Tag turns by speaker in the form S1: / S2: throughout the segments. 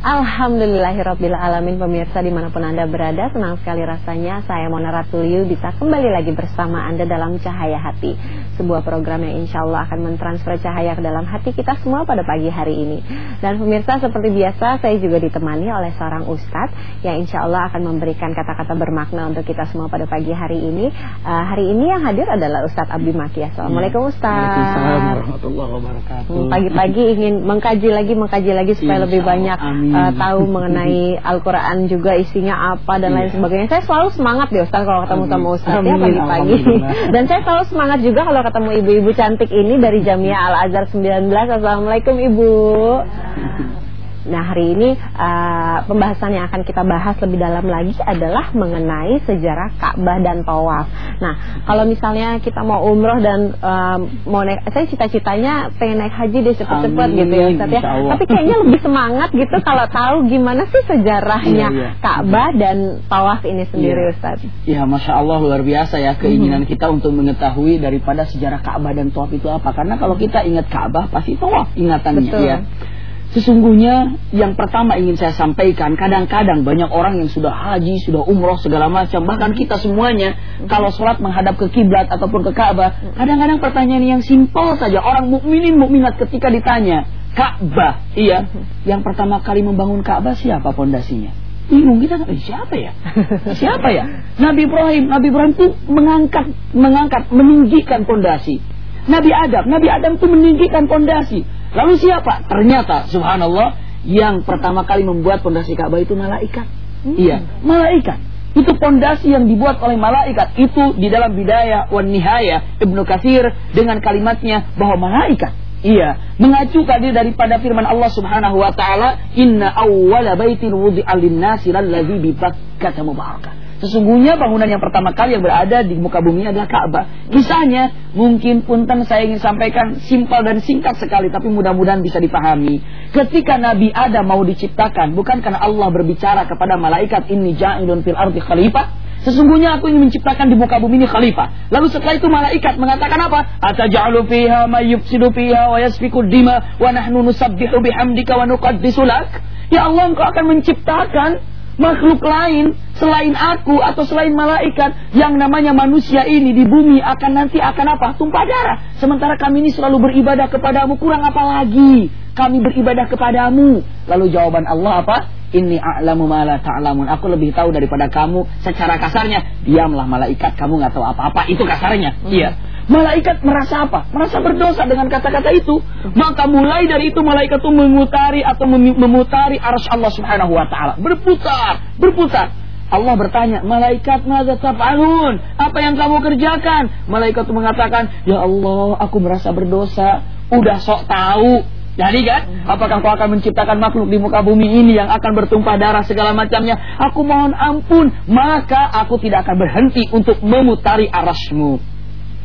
S1: Alhamdulillahirabbil alamin pemirsa di mana pun anda berada senang sekali rasanya saya Mona Ratuliu bisa kembali lagi bersama anda dalam Cahaya Hati. Sebuah program yang insya Allah akan mentransfer cahaya ke dalam hati kita semua pada pagi hari ini. Dan pemirsa seperti biasa saya juga ditemani oleh seorang ustadz yang insya Allah akan memberikan kata-kata bermakna untuk kita semua pada pagi hari ini. Uh, hari ini yang hadir adalah Ustadz Abdi Maki Assalamualaikum Ustadz.
S2: Waalaikumsalam warahmatullahi wabarakatuh.
S1: Pagi-pagi ingin mengkaji lagi mengkaji lagi supaya lebih banyak uh, tahu mengenai Al-Quran juga isinya apa dan lain iya. sebagainya. Saya selalu semangat deh Ustaz kalau ketemu sama Ustaz ya pagi-pagi. Dan saya selalu semangat juga kalau ketemu ibu-ibu cantik ini dari Jamiah Al-Azhar 19. Assalamualaikum Ibu. Nah hari ini uh, pembahasan yang akan kita bahas lebih dalam lagi adalah mengenai sejarah Ka'bah dan Tawaf. Nah kalau misalnya kita mau umroh dan uh, mau naik, saya cita-citanya pengen naik haji deh cepet-cepet gitu ya Ustaz ya. Tapi kayaknya lebih semangat gitu kalau tahu gimana sih sejarahnya iya, iya. Ka'bah dan Tawaf ini sendiri iya. Ustaz.
S2: Iya Masya Allah luar biasa ya keinginan hmm. kita untuk mengetahui daripada sejarah Ka'bah dan Tawaf itu apa. Karena kalau kita ingat Ka'bah pasti Tawaf ingatannya Betul. ya. Sesungguhnya yang pertama ingin saya sampaikan Kadang-kadang banyak orang yang sudah haji Sudah umroh segala macam Bahkan kita semuanya Kalau sholat menghadap ke kiblat ataupun ke Ka'bah Kadang-kadang pertanyaan yang simpel saja. Orang mukminin mukminat ketika ditanya Ka'bah? Iya. Yang pertama kali membangun Ka'bah siapa pondasinya? Bingung kita eh, siapa ya? Siapa ya? Nabi Ibrahim Nabi Ibrahim itu mengangkat mengangkat meninggikan pondasi. Nabi Adam Nabi Adam itu meninggikan pondasi Lalu siapa? Ternyata subhanallah yang pertama kali membuat pondasi Ka'bah itu malaikat. Hmm. Iya, malaikat. Itu pondasi yang dibuat oleh malaikat. Itu di dalam bidaya wan nihaya Ibnu Katsir dengan kalimatnya bahwa malaikat Iya, mengacu tadi daripada firman Allah Subhanahu wa taala, "Inna awwala baitin wudi'a lin-nasi lalladzi bi Bakkah mubarakah." Sesungguhnya bangunan yang pertama kali yang berada di muka bumi adalah Ka'bah. Kisahnya mungkin punten saya ingin sampaikan simpel dan singkat sekali tapi mudah-mudahan bisa dipahami. Ketika Nabi Adam mau diciptakan bukan karena Allah berbicara kepada malaikat ini ja'ilun fil ardi khalifah Sesungguhnya aku ingin menciptakan di muka bumi ini khalifah. Lalu setelah itu malaikat mengatakan apa? Ataj'alu fiha may yufsidu fiha wa yasfiku dima wa nahnu nusabbihu bihamdika wa nuqaddisu lak? Ya Allah, Engkau akan menciptakan makhluk lain selain aku atau selain malaikat yang namanya manusia ini di bumi akan nanti akan apa? Tumpah darah. Sementara kami ini selalu beribadah kepadamu kurang apa lagi? Kami beribadah kepadamu. Lalu jawaban Allah apa? Ini a'lamu ma la ta'lamun. Aku lebih tahu daripada kamu. Secara kasarnya, diamlah malaikat, kamu nggak tahu apa-apa. Itu kasarnya. Hmm. Malaikat merasa apa? Merasa berdosa dengan kata-kata itu. Maka mulai dari itu malaikat itu mengutari atau memutari arsy Allah Subhanahu wa taala. Berputar, berputar. Allah bertanya, "Malaikat, madza taf'alun?" Apa yang kamu kerjakan? Malaikat itu mengatakan, "Ya Allah, aku merasa berdosa." Udah sok tahu. Jadi kan, apakah kau akan menciptakan makhluk di muka bumi ini yang akan bertumpah darah segala macamnya? Aku mohon ampun, maka aku tidak akan berhenti untuk memutari arasmu.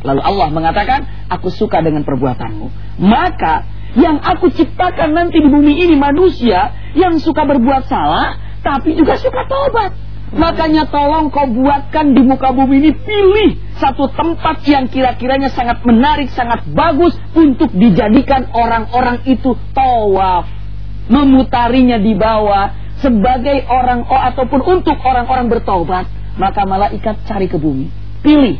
S2: Lalu Allah mengatakan, aku suka dengan perbuatanmu. Maka yang aku ciptakan nanti di bumi ini manusia yang suka berbuat salah, tapi juga suka tobat. Makanya tolong kau buatkan di muka bumi ini pilih satu tempat yang kira-kiranya sangat menarik, sangat bagus untuk dijadikan orang-orang itu tawaf. Memutarinya di bawah sebagai orang oh, ataupun untuk orang-orang bertobat. Maka malaikat cari ke bumi. Pilih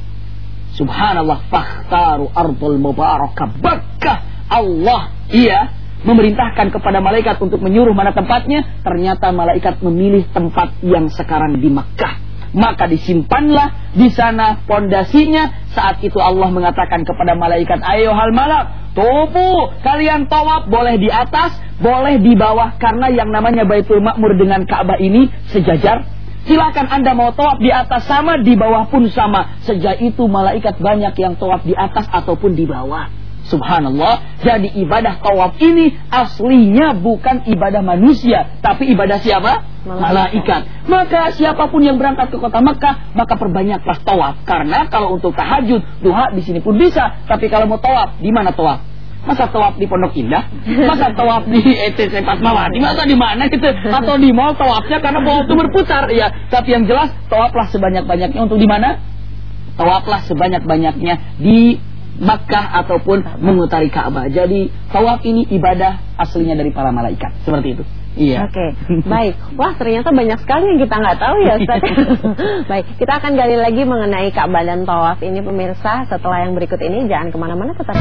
S2: Subhanallah fakhtaru ardul mubarakah. Bakah Allah iya memerintahkan kepada malaikat untuk menyuruh mana tempatnya, ternyata malaikat memilih tempat yang sekarang di Makkah. Maka disimpanlah di sana pondasinya. Saat itu Allah mengatakan kepada malaikat, "Ayo hal malak, tubuh kalian tawaf boleh di atas, boleh di bawah karena yang namanya Baitul Makmur dengan Ka'bah ini sejajar Silakan Anda mau tawaf di atas sama, di bawah pun sama. Sejak itu malaikat banyak yang tawaf di atas ataupun di bawah. Subhanallah. Jadi ibadah tawaf ini aslinya bukan ibadah manusia, tapi ibadah siapa? Malaikat. Maka siapa pun yang berangkat ke kota Mekah, maka perbanyaklah tawaf. Karena kalau untuk tahajud, duha di sini pun bisa. Tapi kalau mau tawaf, di mana tawaf? Masa tawaf di Pondok Indah? Masa tawaf di ETC Fatmawati? Masa di mana gitu? Atau di mall tawafnya karena bawah itu berputar? Ya, tapi yang jelas tawaflah sebanyak-banyaknya untuk di mana? Tawaflah sebanyak-banyaknya di Makkah ataupun mengutari Ka'bah. Jadi tawaf ini ibadah aslinya dari para malaikat. Seperti itu.
S1: Iya. Oke, okay. baik. Wah ternyata banyak sekali yang kita nggak tahu ya Ustaz. baik, kita akan gali lagi mengenai Ka'bah dan Tawaf ini pemirsa. Setelah yang berikut ini jangan ke mana-mana tetap.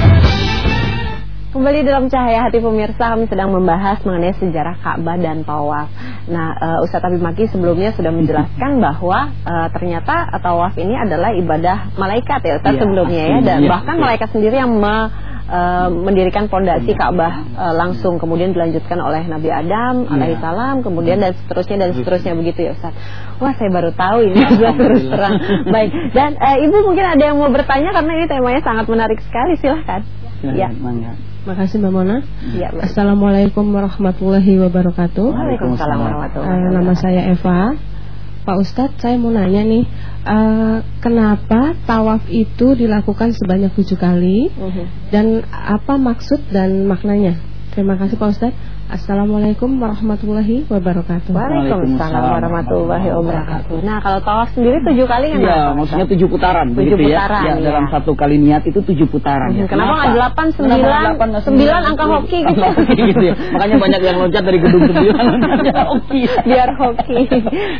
S1: Kembali dalam cahaya hati pemirsa kami sedang membahas mengenai sejarah Ka'bah dan Tawaf. Nah, uh, Ustaz Abi Maki sebelumnya sudah menjelaskan bahwa uh, ternyata Tawaf ini adalah ibadah malaikat ya Ustaz ya, sebelumnya ya dan ya, bahkan ya. malaikat sendiri yang me uh, mendirikan fondasi Ka'bah uh, langsung kemudian dilanjutkan oleh Nabi Adam yeah. alaihissalam kemudian dan seterusnya dan seterusnya begitu ya Ustaz. Wah, saya baru tahu ini sudah terus terang. Baik. Dan uh, Ibu mungkin ada yang mau bertanya karena ini temanya sangat menarik sekali silahkan.
S3: Ya. ya. Makasih Mbak Mona. Ya, Assalamualaikum warahmatullahi wabarakatuh.
S1: Waalaikumsalam warahmatullahi
S3: wabarakatuh. Uh, nama saya Eva. Pak Ustadz, saya mau nanya nih, uh, kenapa tawaf itu dilakukan sebanyak tujuh kali uh mhm. -huh. dan apa maksud dan maknanya? Terima kasih Pak Ustadz. Assalamualaikum warahmatullahi wabarakatuh.
S1: Waalaikumsalam warahmatullahi wabarakatuh. Nah, kalau tawaf sendiri tujuh kali kan?
S2: Iya, maksudnya tujuh putaran.
S1: Tujuh
S2: ya.
S1: putaran. Ya,
S2: ya, dalam satu kali niat itu tujuh putaran.
S1: Hmm, ya. Kenapa nggak delapan, sembilan, sembilan angka hoki gitu?
S2: gitu ya. Makanya banyak yang loncat dari gedung sembilan loncatnya hoki.
S1: Biar hoki.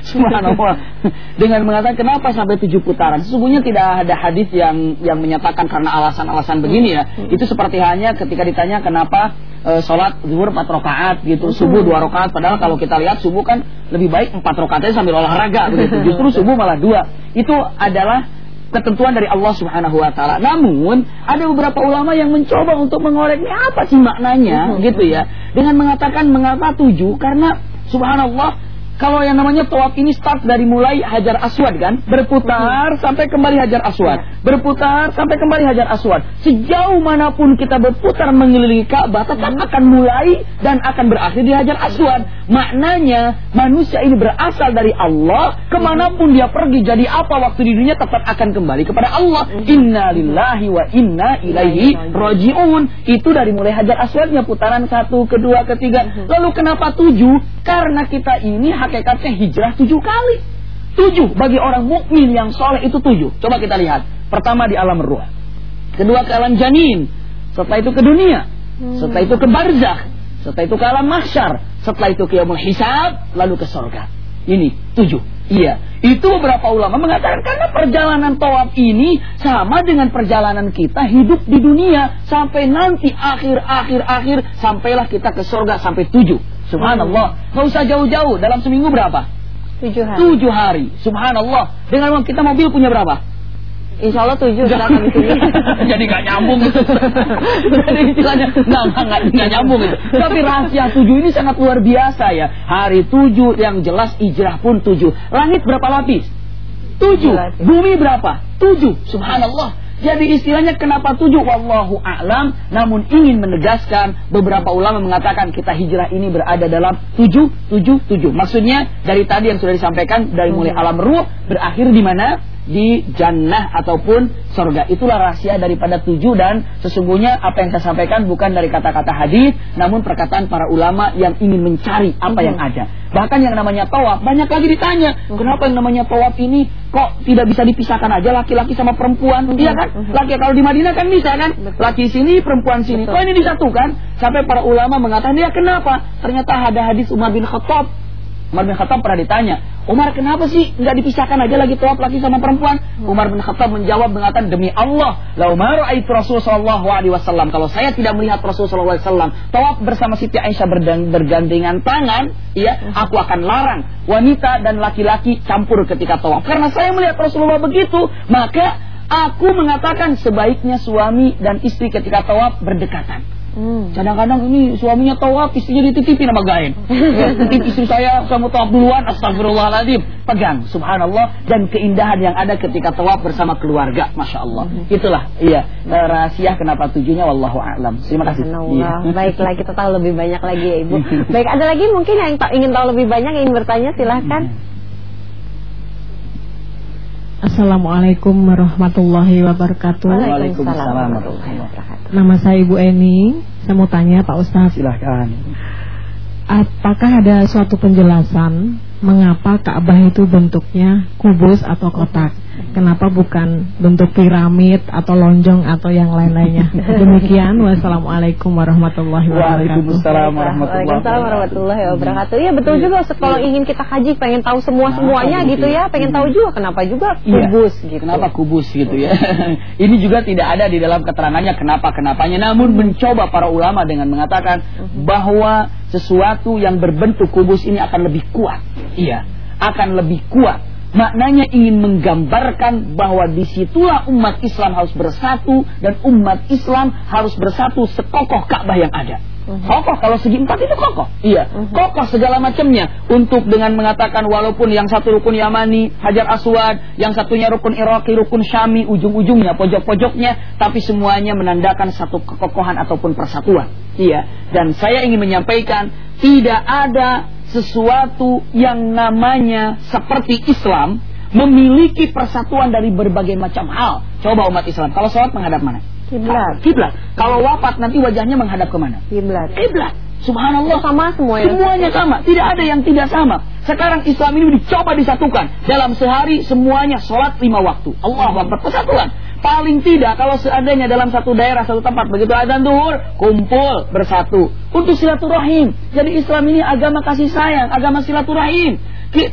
S2: Subhanallah. Dengan mengatakan kenapa sampai tujuh putaran? Sesungguhnya tidak ada hadis yang yang menyatakan karena alasan-alasan begini ya. Hmm. Itu seperti hanya ketika ditanya kenapa uh, sholat zuhur empat rakaat gitu, subuh dua rakaat. Padahal kalau kita lihat subuh kan lebih baik empat rakaat aja sambil olahraga begitu. Justru subuh malah dua. Itu adalah ketentuan dari Allah Subhanahu wa taala. Namun, ada beberapa ulama yang mencoba untuk mengoreknya apa sih maknanya gitu ya. Dengan mengatakan mengapa tujuh karena subhanallah kalau yang namanya tawaf ini start dari mulai Hajar Aswad kan, berputar sampai kembali Hajar Aswad, berputar sampai kembali Hajar Aswad. Sejauh mana pun kita berputar mengelilingi Ka'bah, tetap hmm. akan mulai dan akan berakhir di Hajar Aswad. Maknanya manusia ini berasal dari Allah, ke mana pun dia pergi, jadi apa waktu di dunia tetap akan kembali kepada Allah. Hmm. Inna lillahi wa inna ilaihi rojiun. Itu dari mulai Hajar Aswadnya putaran satu, kedua, ketiga. Hmm. Lalu kenapa tujuh? Karena kita ini hakikatnya hijrah tujuh kali. Tujuh bagi orang mukmin yang soleh itu tujuh. Coba kita lihat. Pertama di alam ruh. Kedua ke alam janin. Setelah itu ke dunia. Setelah itu ke barzakh. Setelah itu ke alam mahsyar. Setelah itu ke yaumul hisab. Lalu ke sorga. Ini tujuh. Iya, itu beberapa ulama mengatakan karena perjalanan tawaf ini sama dengan perjalanan kita hidup di dunia sampai nanti akhir akhir akhir sampailah kita ke sorga sampai tujuh. Subhanallah. Nggak usah jauh-jauh. Dalam seminggu berapa?
S1: Tujuh hari.
S2: Tujuh hari. Subhanallah. Dengan kita mobil punya berapa?
S1: Insya Allah tujuh
S2: di sini. Jadi nggak nyambung gitu. Jadi istilahnya nggak nggak nggak nyambung gitu. Tapi rahasia tujuh ini sangat luar biasa ya. Hari tujuh yang jelas hijrah pun tujuh. Langit berapa lapis? Tujuh. Bumi berapa? Tujuh. Subhanallah. Jadi istilahnya kenapa tujuh? Wallahu a'lam. Namun ingin menegaskan beberapa ulama mengatakan kita hijrah ini berada dalam tujuh, tujuh, tujuh. Maksudnya dari tadi yang sudah disampaikan dari mulai alam ruh berakhir di mana? Di jannah ataupun sorga. Itulah rahasia daripada tujuh dan sesungguhnya apa yang saya sampaikan bukan dari kata-kata hadis, namun perkataan para ulama yang ingin mencari apa yang ada. Bahkan yang namanya tawaf banyak lagi ditanya, kenapa yang namanya tawaf ini kok tidak bisa dipisahkan aja laki-laki sama perempuan? Iya kan? Laki kalau di Madinah kan bisa kan? Laki sini, perempuan sini. Kok ini disatukan? Sampai para ulama mengatakan, ya kenapa? Ternyata ada hadis Umar bin Khattab Umar bin Khattab pernah ditanya, Umar kenapa sih nggak dipisahkan aja lagi tawaf laki sama perempuan? Hmm. Umar bin Khattab menjawab mengatakan demi Allah, la Umar aitu Rasul sallallahu alaihi wasallam. Kalau saya tidak melihat Rasul sallallahu alaihi wasallam tawaf bersama Siti Aisyah bergandengan tangan, ya, aku akan larang wanita dan laki-laki campur ketika tawaf. Karena saya melihat Rasulullah begitu, maka aku mengatakan sebaiknya suami dan istri ketika tawaf berdekatan. Hmm. Kadang-kadang ini suaminya tawaf, istrinya dititipin sama gaib. titip istri saya, kamu tawaf duluan, astagfirullahaladzim. Pegang, subhanallah. Dan keindahan yang ada ketika tawaf bersama keluarga, Masya Allah. Hmm. Itulah, iya, eh, rahasia kenapa tujuhnya, Wallahu a'lam. Terima kasih.
S1: Iya. Baiklah, kita tahu lebih banyak lagi ya Ibu. Baik, ada lagi mungkin yang ingin tahu lebih banyak, ingin bertanya, silahkan. Hmm.
S3: Assalamualaikum warahmatullahi wabarakatuh.
S1: Waalaikumsalam warahmatullahi wabarakatuh.
S3: Nama saya Ibu Eni. Saya mau tanya Pak Ustaz.
S2: Silahkan.
S3: Apakah ada suatu penjelasan mengapa Ka'bah itu bentuknya kubus atau kotak? Kenapa bukan bentuk piramid atau lonjong atau yang lain-lainnya? Demikian. Wassalamualaikum warahmatullahi wabarakatuh.
S2: Waalaikumsalam warahmatullahi
S1: wabarakatuh. Iya betul juga. Kalau ingin kita kaji, pengen tahu semua semuanya gitu ya. Pengen tahu juga kenapa juga iya. kubus gitu.
S2: Kenapa kubus gitu ya? Ini juga tidak ada di dalam keterangannya kenapa kenapanya. Namun mencoba para ulama dengan mengatakan mhm. bahwa sesuatu yang berbentuk kubus ini akan lebih kuat. Iya, akan lebih kuat Maknanya ingin menggambarkan bahwa di situlah umat Islam harus bersatu dan umat Islam harus bersatu sekokoh Ka'bah yang ada. Mhm. Kokoh kalau segi empat itu kokoh. Iya, mhm. kokoh segala macamnya untuk dengan mengatakan walaupun yang satu rukun Yamani, Hajar Aswad, yang satunya rukun Iraki, rukun Syami, ujung-ujungnya, pojok-pojoknya, tapi semuanya menandakan satu kekokohan ataupun persatuan. Iya, dan saya ingin menyampaikan tidak ada sesuatu yang namanya seperti Islam memiliki persatuan dari berbagai macam hal. Coba umat Islam, kalau sholat menghadap mana?
S1: Kiblat.
S2: Kiblat. Kalau wafat nanti wajahnya menghadap ke mana?
S1: Kiblat.
S2: Kiblat. Subhanallah.
S1: Sama semuanya.
S2: Semuanya sama. Tidak ada yang tidak sama. Sekarang Islam ini dicoba disatukan. Dalam sehari semuanya sholat lima waktu. Allah Akbar. Persatuan. Paling tidak kalau seandainya dalam satu daerah, satu tempat begitu azan duhur, kumpul bersatu untuk silaturahim. Jadi Islam ini agama kasih sayang, agama silaturahim.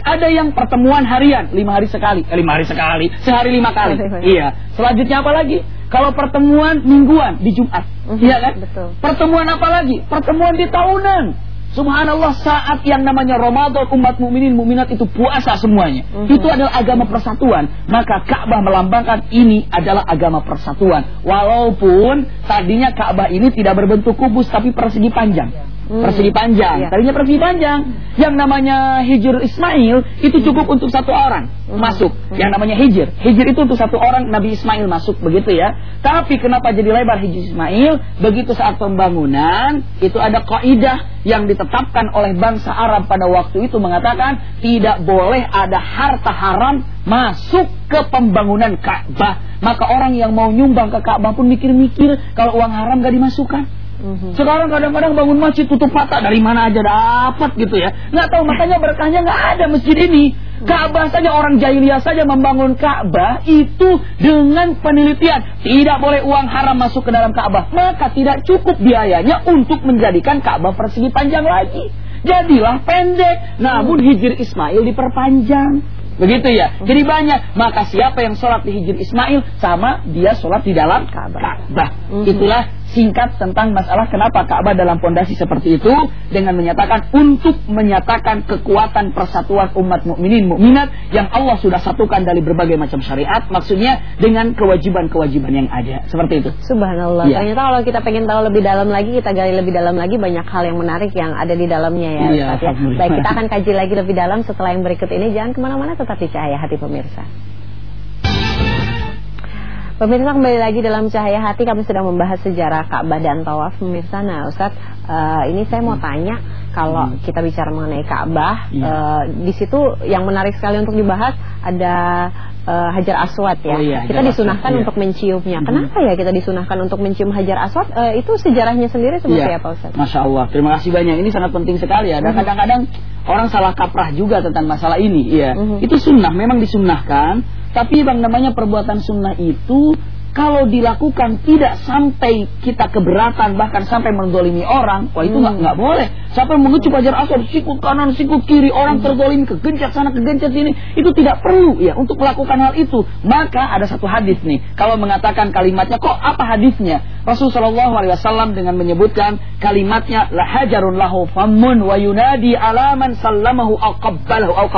S2: Ada yang pertemuan harian, lima hari sekali, eh, lima hari sekali, sehari lima kali. iya. Selanjutnya apa lagi? Kalau pertemuan mingguan di Jumat,
S1: uh iya kan? Betul.
S2: Pertemuan apa lagi? Pertemuan di tahunan. Subhanallah saat yang namanya Ramadan umat mukminin mukminat itu puasa semuanya. Mm -hmm. Itu adalah agama persatuan. Maka Ka'bah melambangkan ini adalah agama persatuan. Walaupun tadinya Ka'bah ini tidak berbentuk kubus tapi persegi panjang. Hmm. Persegi panjang. Yeah. Tadinya persegi panjang. Yang namanya Hijr Ismail itu cukup untuk satu orang hmm. masuk. Hmm. Yang namanya Hijr. Hijr itu untuk satu orang Nabi Ismail masuk begitu ya. Tapi kenapa jadi lebar Hijr Ismail? Begitu saat pembangunan itu ada kaidah yang ditetapkan oleh bangsa Arab pada waktu itu mengatakan tidak boleh ada harta haram masuk ke pembangunan Ka'bah. Maka orang yang mau nyumbang ke Ka'bah pun mikir-mikir kalau uang haram gak dimasukkan. Mm-hmm. Sekarang kadang-kadang bangun masjid tutup mata dari mana aja dapat gitu ya. Nggak tahu makanya berkahnya nggak ada masjid ini. Mm-hmm. Ka'bah saja orang jahiliyah saja membangun Ka'bah itu dengan penelitian tidak boleh uang haram masuk ke dalam Ka'bah. Maka tidak cukup biayanya untuk menjadikan Ka'bah persegi panjang lagi. Jadilah pendek. Namun hijir Ismail diperpanjang. Begitu ya. Jadi banyak. Maka siapa yang sholat di hijir Ismail sama dia sholat di dalam Ka'bah. Itulah singkat tentang masalah kenapa Ka'bah dalam pondasi seperti itu dengan menyatakan untuk menyatakan kekuatan persatuan umat mukminin mukminat yang Allah sudah satukan dari berbagai macam syariat maksudnya dengan kewajiban-kewajiban yang ada seperti itu.
S1: Subhanallah. Ya. Ternyata kalau kita pengen tahu lebih dalam lagi kita gali lebih dalam lagi banyak hal yang menarik yang ada di dalamnya ya. ya, ya. Baik kita akan kaji lagi lebih dalam setelah yang berikut ini jangan ke mana-mana tetap di cahaya hati pemirsa. Pemirsa kembali lagi dalam cahaya hati kami sedang membahas sejarah Ka'bah dan Tawaf pemirsa. Nah, Ustaz, uh, ini saya mau tanya kalau hmm. kita bicara mengenai Ka'bah, ya. uh, di situ yang menarik sekali untuk dibahas ada uh, Hajar Aswad ya. Oh, iya, kita disunahkan Aswad, untuk iya. menciumnya. Hmm. Kenapa ya kita disunahkan untuk mencium Hajar Aswad? Uh, itu sejarahnya sendiri seperti ya. apa Ustaz?
S2: Masya Allah, terima kasih banyak. Ini sangat penting sekali ya. Dan hmm. kadang-kadang hmm. Orang salah kaprah juga tentang masalah ini. Ya, hmm. itu sunnah, memang disunahkan tapi bang namanya perbuatan sunnah itu kalau dilakukan tidak sampai kita keberatan bahkan sampai mendolimi orang, wah itu nggak hmm. nggak boleh. Siapa mengucup ajar asal sikut kanan sikut kiri orang hmm. tergolimi kegencet sana kegencet sini itu tidak perlu ya untuk melakukan hal itu. Maka ada satu hadis nih kalau mengatakan kalimatnya kok apa hadisnya? Rasulullah SAW dengan menyebutkan kalimatnya la hajarun lahu famun wa yunadi alaman sallamahu au qabbalahu au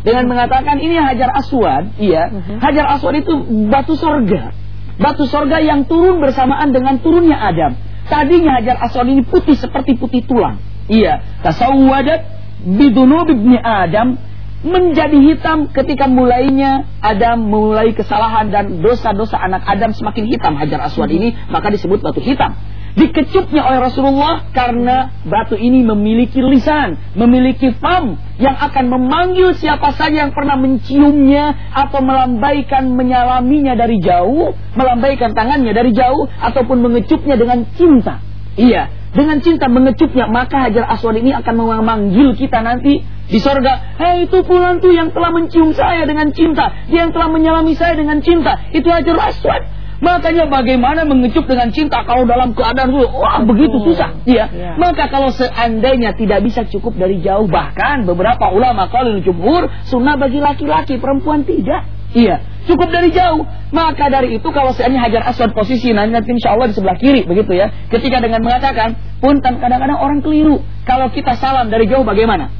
S2: dengan mengatakan ini hajar aswad, iya, uh-huh. hajar aswad itu batu sorga, batu sorga yang turun bersamaan dengan turunnya Adam. Tadinya hajar aswad ini putih seperti putih tulang, iya, tasawwadat bidunub ibni Adam menjadi hitam ketika mulainya Adam mulai kesalahan dan dosa-dosa anak Adam semakin hitam hajar aswad ini maka disebut batu hitam dikecupnya oleh Rasulullah karena batu ini memiliki lisan, memiliki fam yang akan memanggil siapa saja yang pernah menciumnya atau melambaikan menyalaminya dari jauh, melambaikan tangannya dari jauh ataupun mengecupnya dengan cinta. Iya, dengan cinta mengecupnya maka Hajar Aswad ini akan memanggil kita nanti Di sorga, hei itu pulang tuh yang telah mencium saya dengan cinta. Dia yang telah menyalami saya dengan cinta. Itu aja aswad. Makanya bagaimana mengecup dengan cinta kalau dalam keadaan itu wah begitu susah. Ya. ya. Maka kalau seandainya tidak bisa cukup dari jauh bahkan beberapa ulama kalau jumhur sunnah bagi laki-laki, perempuan tidak. Iya, cukup dari jauh. Maka dari itu kalau seandainya hajar aswad posisi nanti insya Allah di sebelah kiri begitu ya. Ketika dengan mengatakan pun kadang-kadang orang keliru. Kalau kita salam dari jauh bagaimana?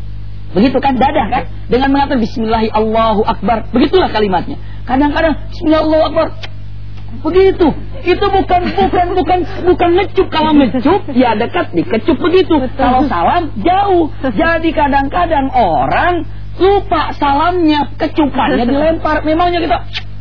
S2: Begitu kan dadah kan? Dengan mengatakan Bismillahirrahmanirrahim Allahu Akbar. Begitulah kalimatnya. Kadang-kadang Bismillahirrahmanirrahim Begitu. Itu bukan bukan bukan bukan ngecup kalau ngecup ya dekat dikecup begitu. Betul. Kalau salam jauh. Jadi kadang-kadang orang lupa salamnya, kecupannya dilempar. Memangnya kita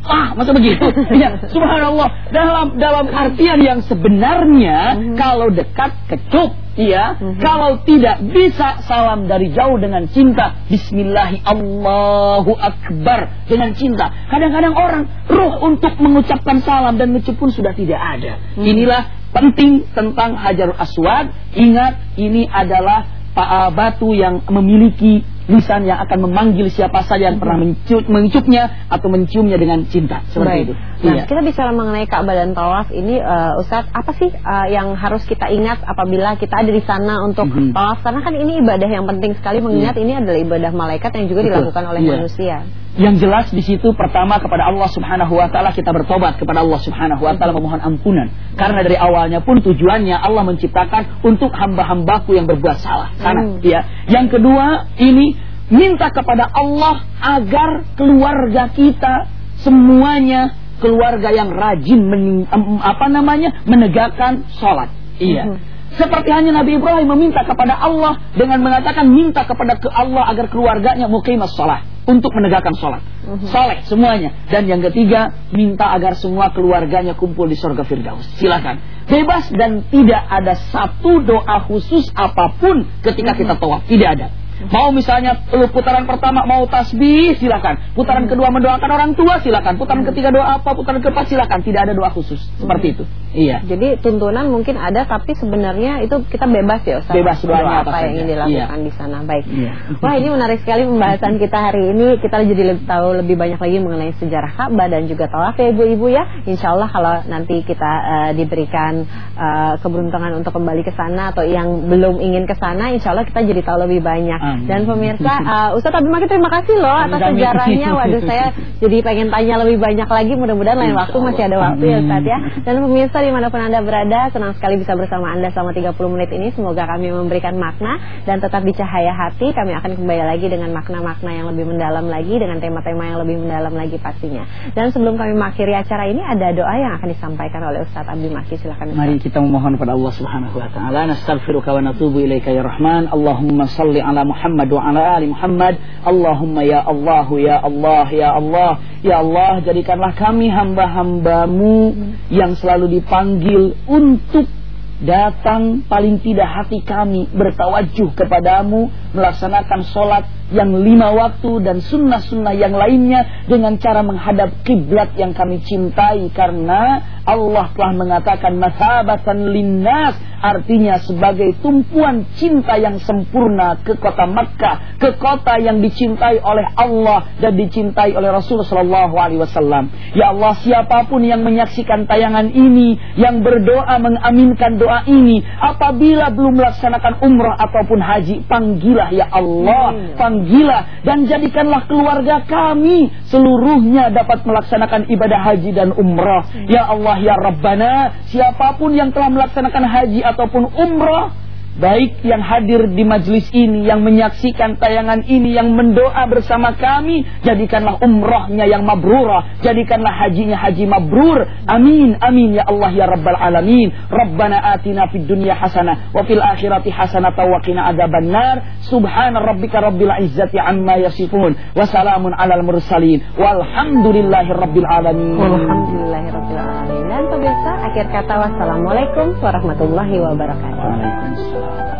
S2: ah masa begitu ya subhanallah dalam dalam artian yang sebenarnya mm -hmm. kalau dekat kecup ya mm -hmm. kalau tidak bisa salam dari jauh dengan cinta Bismillahi Allahu Akbar dengan cinta kadang-kadang orang ruh untuk mengucapkan salam dan ngecup pun sudah tidak ada mm -hmm. inilah penting tentang hajarul aswad ingat ini adalah batu yang memiliki lisan yang akan memanggil siapa saja yang pernah mencupnya atau menciumnya dengan cinta seperti Baik. itu.
S1: Nah, iya. kita bicara mengenai Ka'bah dan tawaf ini uh, Ustaz, apa sih uh, yang harus kita ingat apabila kita ada di sana untuk mm -hmm. tawaf? Karena kan ini ibadah yang penting sekali mengingat yeah. ini adalah ibadah malaikat yang juga Betul. dilakukan oleh yeah. manusia.
S2: Yang jelas di situ pertama kepada Allah Subhanahu wa taala kita bertobat kepada Allah Subhanahu wa taala memohon ampunan. Karena dari awalnya pun tujuannya Allah menciptakan untuk hamba-hambaku yang berbuat salah. Karena hmm. ya. Yang kedua, ini minta kepada Allah agar keluarga kita semuanya keluarga yang rajin mening, apa namanya menegakkan sholat. Iya. Hmm. Seperti hanya Nabi Ibrahim meminta kepada Allah dengan mengatakan minta kepada ke Allah agar keluarganya muqimas sholat untuk menegakkan sholat. Uh Soleh semuanya. Dan yang ketiga minta agar semua keluarganya kumpul di surga Firdaus. Silakan. Bebas dan tidak ada satu doa khusus apa pun ketika kita tawaf. Tidak ada. Mau misalnya lu putaran pertama mau tasbih silakan. Putaran kedua mendoakan orang tua silakan. Putaran ketiga doa apa? Putaran keempat silakan. Tidak ada doa khusus seperti itu.
S1: Iya. Jadi tuntunan mungkin ada tapi sebenarnya itu kita bebas ya Ustaz.
S2: Bebas doa
S1: apa, apa yang ingin dilakukan iya. di sana. Baik. Iya. Wah, ini menarik sekali pembahasan kita hari ini. Kita jadi lebih tahu lebih banyak lagi mengenai sejarah Ka'bah dan juga tawaf ya Ibu-ibu ya. Insya Allah kalau nanti kita uh, diberikan uh, keberuntungan untuk kembali ke sana atau yang belum ingin ke sana, insya Allah kita jadi tahu lebih banyak. Dan pemirsa, uh, Ustadz Abi Maki terima kasih loh atas sejarahnya. Waduh saya jadi pengen tanya lebih banyak lagi. Mudah-mudahan lain waktu masih ada waktu ya Ustadz ya. Dan pemirsa di mana pun Anda berada, senang sekali bisa bersama Anda selama 30 menit ini. Semoga kami memberikan makna dan tetap di cahaya hati. Kami akan kembali lagi dengan makna-makna yang lebih mendalam lagi, dengan tema-tema yang lebih mendalam lagi pastinya. Dan sebelum kami mengakhiri acara ini, ada doa yang akan disampaikan oleh Ustadz Abdi Maki. Silahkan
S2: Mari kita memohon kepada Allah Subhanahu Wa Taala. Nastaghfiruka wa natubu ilaika ya Rahman. Allahumma salli ala Muhammad wa ala ali Muhammad. Allahumma ya Allah ya Allah ya Allah. Ya Allah jadikanlah kami hamba-hambamu yang selalu dipanggil untuk datang paling tidak hati kami bertawajuh kepadamu melaksanakan sholat yang lima waktu dan sunnah-sunnah yang lainnya dengan cara menghadap kiblat yang kami cintai karena Allah telah mengatakan masabatan linnas artinya sebagai tumpuan cinta yang sempurna ke kota Makkah ke kota yang dicintai oleh Allah dan dicintai oleh Rasulullah Shallallahu Alaihi Wasallam. Ya Allah siapa pun yang menyaksikan tayangan ini yang berdoa mengaminkan doa ini apabila belum melaksanakan umrah ataupun haji panggilah ya Allah Panggilah dan jadikanlah keluarga kami seluruhnya dapat melaksanakan ibadah haji dan umrah. Ya Allah ya Rabbana, siapa pun yang telah melaksanakan haji ataupun umrah baik yang hadir di majlis ini, yang menyaksikan tayangan ini, yang mendoa bersama kami, jadikanlah umrohnya yang mabrurah, jadikanlah hajinya haji mabrur. Amin, amin ya Allah ya Rabbal Alamin. Rabbana atina fid dunya hasanah, wa fil akhirati hasanah wa qina adzaban nar. Subhana rabbika rabbil izzati amma yasifun, wa salamun alal mursalin, walhamdulillahi rabbil alamin.
S1: Walhamdulillahi rabbil alamin. Dan pemirsa, akhir kata wassalamualaikum warahmatullahi wabarakatuh. Waalaikumsalam. Thank you.